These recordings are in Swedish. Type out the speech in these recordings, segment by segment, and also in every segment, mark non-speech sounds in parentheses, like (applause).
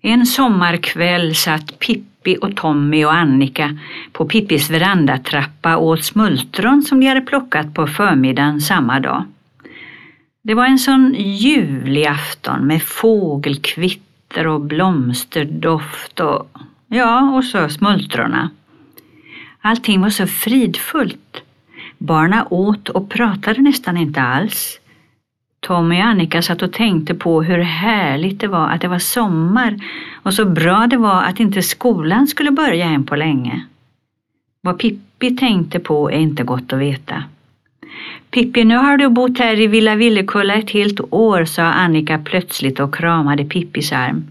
En sommarkväll satt Pippi och Tommy och Annika på Pippis verandatrappa och åt smultron som de hade plockat på förmiddagen samma dag. Det var en sån ljuvlig afton med fågelkvitter och blomsterdoft och ja, och så smultrona. Allting var så fridfullt. Barna åt och pratade nästan inte alls. Tommy och Annika satt och tänkte på hur härligt det var att det var sommar och så bra det var att inte skolan skulle börja än på länge. Vad Pippi tänkte på är inte gott att veta. Pippi, nu har du bott här i Villa Villekulla ett helt år, sa Annika plötsligt och kramade Pippis arm.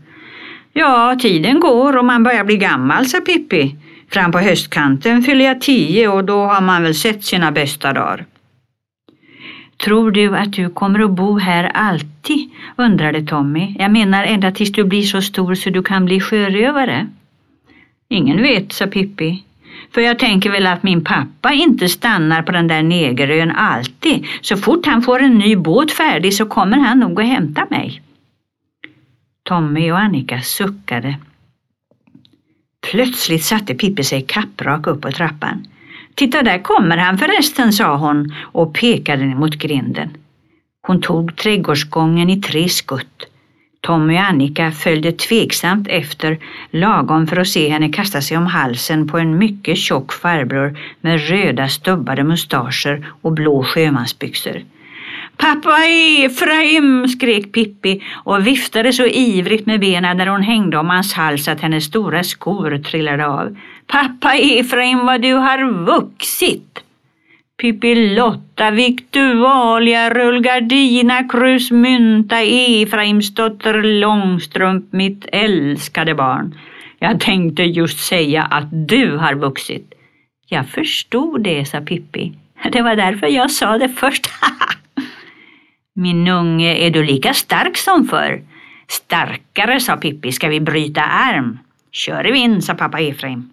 Ja, tiden går och man börjar bli gammal, sa Pippi. Fram på höstkanten fyller jag tio och då har man väl sett sina bästa dagar. Tror du att du kommer att bo här alltid? undrade Tommy. Jag menar ända tills du blir så stor så du kan bli sjörövare. Ingen vet, sa Pippi. För jag tänker väl att min pappa inte stannar på den där negerön alltid. Så fort han får en ny båt färdig så kommer han nog att hämta mig. Tommy och Annika suckade. Plötsligt satte Pippi sig kapprak upp på trappan. Titta där kommer han förresten, sa hon och pekade mot grinden. Hon tog trädgårdsgången i tre skutt. Tommy och Annika följde tveksamt efter, lagom för att se henne kasta sig om halsen på en mycket tjock farbror med röda stubbade mustascher och blå sjömansbyxor. Pappa Efraim, skrek Pippi och viftade så ivrigt med benen när hon hängde om hans hals att hennes stora skor trillade av. Pappa Efraim, vad du har vuxit! Pippi Lotta, Victualia, rullgardina, krusmynta, Efraimsdotter Långstrump, mitt älskade barn. Jag tänkte just säga att du har vuxit. Jag förstod det, sa Pippi. Det var därför jag sa det först. (laughs) Min unge, är du lika stark som förr? Starkare, sa Pippi, ska vi bryta arm? Kör vi in, sa pappa Efraim.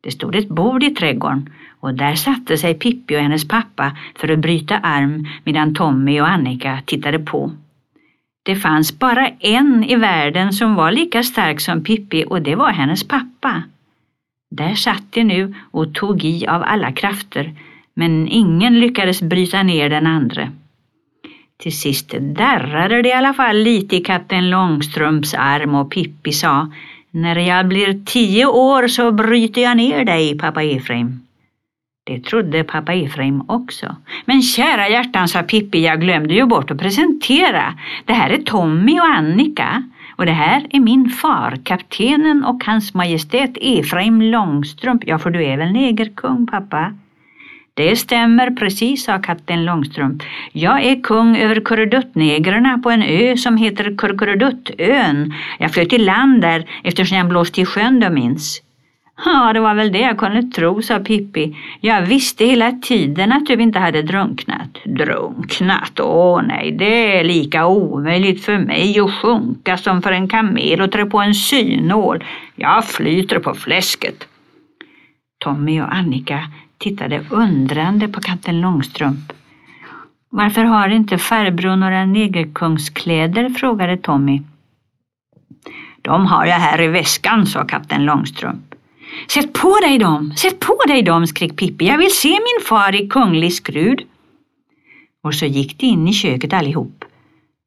Det stod ett bord i trädgården och där satte sig Pippi och hennes pappa för att bryta arm medan Tommy och Annika tittade på. Det fanns bara en i världen som var lika stark som Pippi och det var hennes pappa. Där satt de nu och tog i av alla krafter men ingen lyckades bryta ner den andra. Till sist darrade det i alla fall lite i katten Långstrumps arm och Pippi sa När jag blir tio år så bryter jag ner dig, pappa Efraim. Det trodde pappa Efraim också. Men kära hjärtan, sa Pippi, jag glömde ju bort att presentera. Det här är Tommy och Annika. Och det här är min far, kaptenen och hans majestät Efraim Långstrump. Ja, för du är väl negerkung, pappa? Det stämmer precis, sa katten Långstrump. Jag är kung över kurreduttnegrarna på en ö som heter Kurreduttön. Jag flöt i land där eftersom jag blåste i sjön, du minns. Ja, det var väl det jag kunde tro, sa Pippi. Jag visste hela tiden att du inte hade drunknat. Drunknat? Åh nej, det är lika omöjligt för mig att sjunka som för en kamel och trä på en synål. Jag flyter på fläsket. Tommy och Annika tittade undrande på katten Långstrump. Varför har inte farbror några negerkungskläder? frågade Tommy. De har jag här i väskan, sa katten Långstrump. Sätt på dig dem, sätt på dig dem, skrek Pippi. Jag vill se min far i kunglig skrud. Och så gick de in i köket allihop.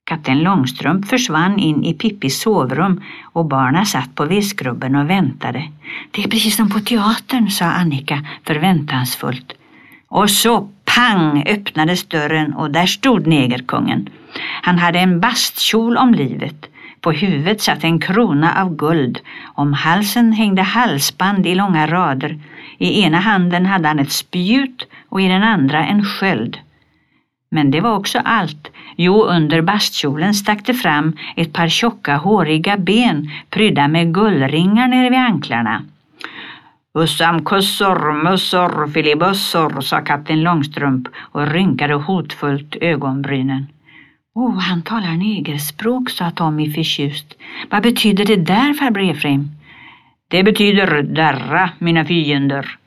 Kapten Långstrump försvann in i Pippis sovrum och barna satt på viskrubben och väntade. Det är precis som på teatern, sa Annika förväntansfullt. Och så pang öppnades dörren och där stod negerkungen. Han hade en bastkjol om livet. På huvudet satt en krona av guld. Om halsen hängde halsband i långa rader. I ena handen hade han ett spjut och i den andra en sköld. Men det var också allt. Jo, under bastkjolen stack det fram ett par tjocka håriga ben prydda med gullringar nere vid anklarna. Ussam kussor, mussor, filibussor, sa kapten Långstrump och rynkade hotfullt ögonbrynen. Oh, han talar negerspråk, sa Tommy förtjust. Vad betyder det där, farbror Efraim? Det betyder darra, mina fiender.